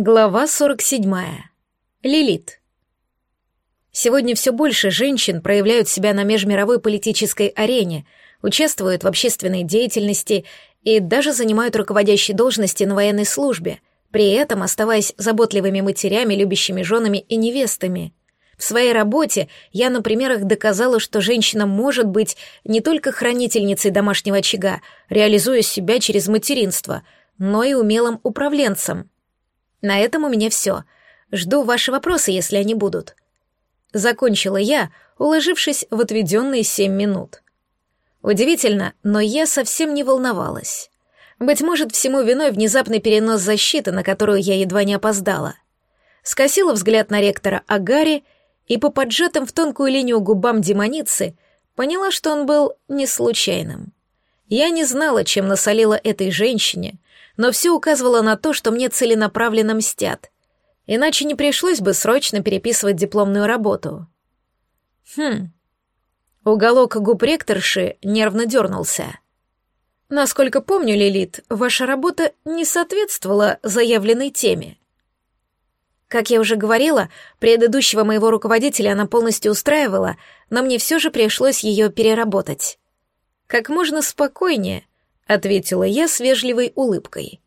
Глава 47. Лилит. Сегодня все больше женщин проявляют себя на межмировой политической арене, участвуют в общественной деятельности и даже занимают руководящие должности на военной службе, при этом оставаясь заботливыми матерями, любящими женами и невестами. В своей работе я на примерах доказала, что женщина может быть не только хранительницей домашнего очага, реализуя себя через материнство, но и умелым управленцем — на этом у меня все. Жду ваши вопросы, если они будут. Закончила я, уложившись в отведенные семь минут. Удивительно, но я совсем не волновалась. Быть может, всему виной внезапный перенос защиты, на которую я едва не опоздала. Скосила взгляд на ректора Агари и по поджатым в тонкую линию губам демоницы поняла, что он был не случайным. Я не знала, чем насолила этой женщине, но все указывало на то, что мне целенаправленно мстят. Иначе не пришлось бы срочно переписывать дипломную работу. Хм. Уголок губ ректорши нервно дернулся. Насколько помню, Лилит, ваша работа не соответствовала заявленной теме. Как я уже говорила, предыдущего моего руководителя она полностью устраивала, но мне все же пришлось ее переработать. Как можно спокойнее, ответила я с вежливой улыбкой.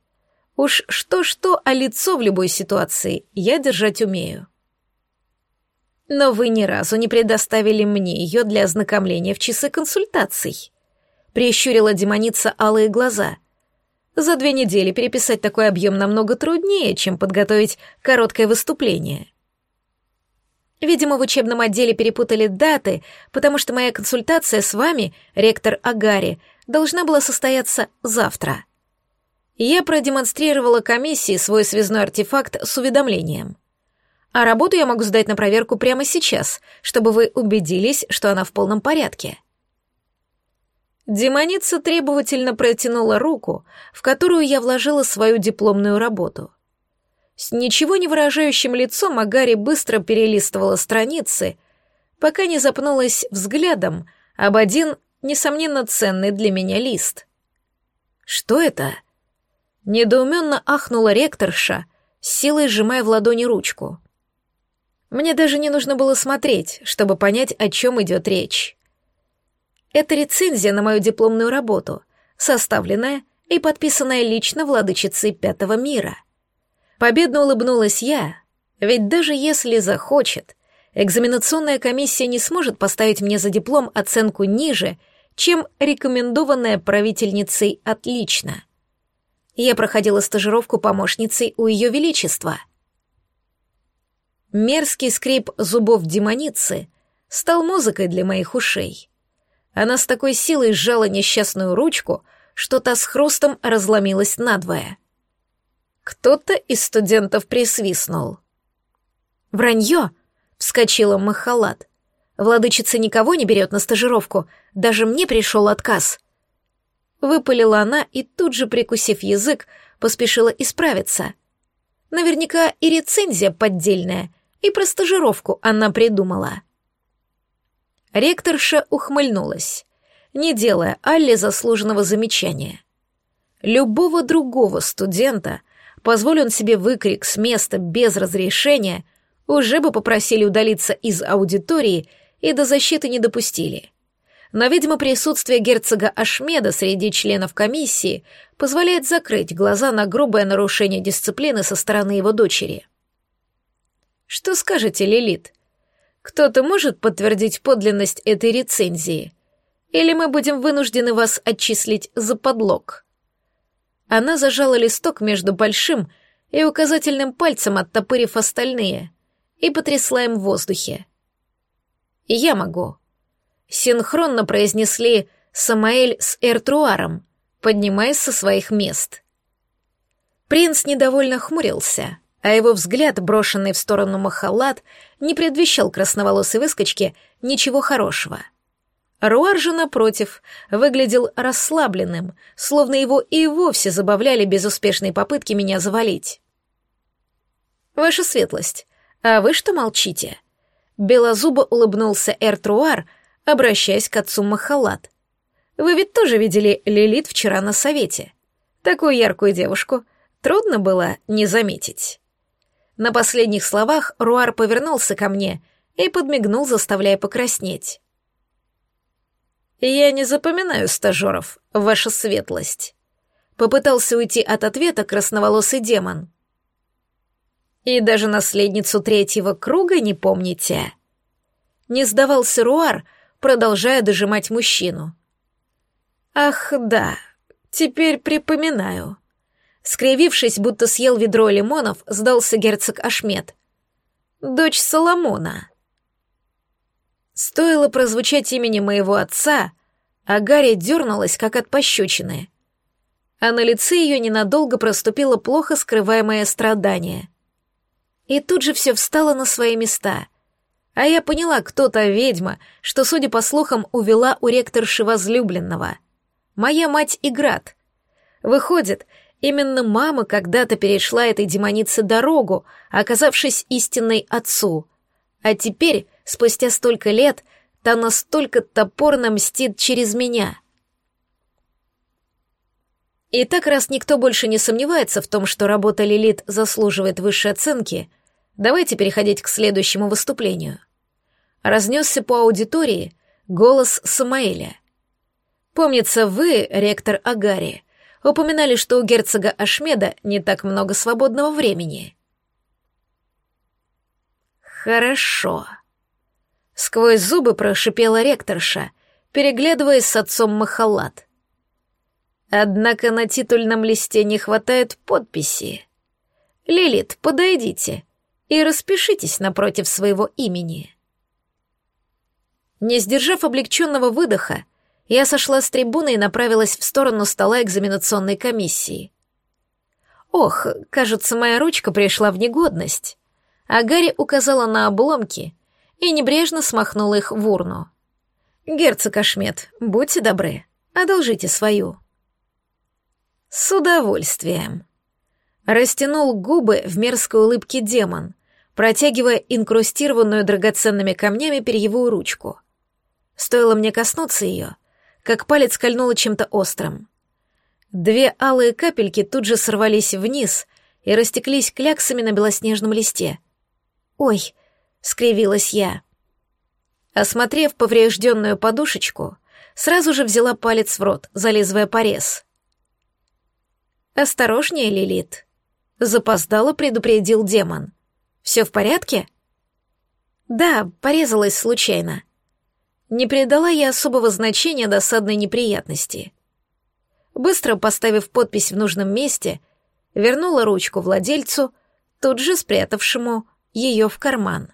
Уж что-что, а лицо в любой ситуации я держать умею. Но вы ни разу не предоставили мне ее для ознакомления в часы консультаций. Прищурила демоница алые глаза. За две недели переписать такой объем намного труднее, чем подготовить короткое выступление. Видимо, в учебном отделе перепутали даты, потому что моя консультация с вами, ректор Агари, должна была состояться завтра. Я продемонстрировала комиссии свой связной артефакт с уведомлением. А работу я могу сдать на проверку прямо сейчас, чтобы вы убедились, что она в полном порядке. Демоница требовательно протянула руку, в которую я вложила свою дипломную работу. С ничего не выражающим лицом Агари быстро перелистывала страницы, пока не запнулась взглядом об один несомненно, ценный для меня лист. «Что это?» Недоуменно ахнула ректорша, силой сжимая в ладони ручку. Мне даже не нужно было смотреть, чтобы понять, о чем идет речь. Это рецензия на мою дипломную работу, составленная и подписанная лично владычицей Пятого мира. Победно улыбнулась я, ведь даже если захочет, экзаменационная комиссия не сможет поставить мне за диплом оценку ниже — чем рекомендованная правительницей «отлично». Я проходила стажировку помощницей у Ее Величества. Мерзкий скрип зубов демоницы стал музыкой для моих ушей. Она с такой силой сжала несчастную ручку, что та с хрустом разломилась надвое. Кто-то из студентов присвистнул. «Вранье!» — вскочила Махалат. Владычица никого не берет на стажировку, даже мне пришел отказ. Выпалила она и тут же, прикусив язык, поспешила исправиться. Наверняка и рецензия поддельная, и про стажировку она придумала. Ректорша ухмыльнулась, не делая Алле заслуженного замечания. Любого другого студента, позволил он себе выкрик с места без разрешения, уже бы попросили удалиться из аудитории и до защиты не допустили. Но, видимо, присутствие герцога Ашмеда среди членов комиссии позволяет закрыть глаза на грубое нарушение дисциплины со стороны его дочери. Что скажете, Лилит? Кто-то может подтвердить подлинность этой рецензии? Или мы будем вынуждены вас отчислить за подлог? Она зажала листок между большим и указательным пальцем, оттопырив остальные, и потрясла им в воздухе. «Я могу», синхронно произнесли Самаэль с Эртруаром, поднимаясь со своих мест. Принц недовольно хмурился, а его взгляд, брошенный в сторону Махалат, не предвещал красноволосой выскочке ничего хорошего. Руар же, напротив, выглядел расслабленным, словно его и вовсе забавляли безуспешные попытки меня завалить. «Ваша светлость, а вы что молчите?» Белозубо улыбнулся Эртруар, обращаясь к отцу Махалат. «Вы ведь тоже видели Лилит вчера на совете. Такую яркую девушку трудно было не заметить». На последних словах Руар повернулся ко мне и подмигнул, заставляя покраснеть. «Я не запоминаю стажеров, ваша светлость», — попытался уйти от ответа красноволосый демон. «И даже наследницу третьего круга не помните?» Не сдавался Руар, продолжая дожимать мужчину. «Ах, да, теперь припоминаю». Скривившись, будто съел ведро лимонов, сдался герцог Ашмет. «Дочь Соломона». Стоило прозвучать имени моего отца, а Гарри дернулась, как от пощечины. А на лице ее ненадолго проступило плохо скрываемое страдание. И тут же все встало на свои места. А я поняла, кто та ведьма, что, судя по слухам, увела у ректорши возлюбленного. Моя мать Играт. Выходит, именно мама когда-то перешла этой демонице дорогу, оказавшись истинной отцу. А теперь, спустя столько лет, та настолько топорно мстит через меня. И так раз никто больше не сомневается в том, что работа Лилит заслуживает высшей оценки, давайте переходить к следующему выступлению. Разнесся по аудитории голос Самаэля. Помнится, вы, ректор Агари, упоминали, что у герцога Ашмеда не так много свободного времени. Хорошо. Сквозь зубы прошипела ректорша, переглядываясь с отцом Махалат. Однако на титульном листе не хватает подписи. Лилит, подойдите и распишитесь напротив своего имени. Не сдержав облегченного выдоха, я сошла с трибуны и направилась в сторону стола экзаменационной комиссии. Ох, кажется, моя ручка пришла в негодность. А Гарри указала на обломки и небрежно смахнула их в урну. «Герцог Ашмет, будьте добры, одолжите свою». «С удовольствием». Растянул губы в мерзкой улыбке демон, протягивая инкрустированную драгоценными камнями перьевую ручку. Стоило мне коснуться ее, как палец кольнуло чем-то острым. Две алые капельки тут же сорвались вниз и растеклись кляксами на белоснежном листе. «Ой!» — скривилась я. Осмотрев поврежденную подушечку, сразу же взяла палец в рот, зализывая порез. «Осторожнее, Лилит!» — запоздало предупредил демон. «Все в порядке?» «Да, порезалась случайно», не придала я особого значения досадной неприятности. Быстро поставив подпись в нужном месте, вернула ручку владельцу, тут же спрятавшему ее в карман.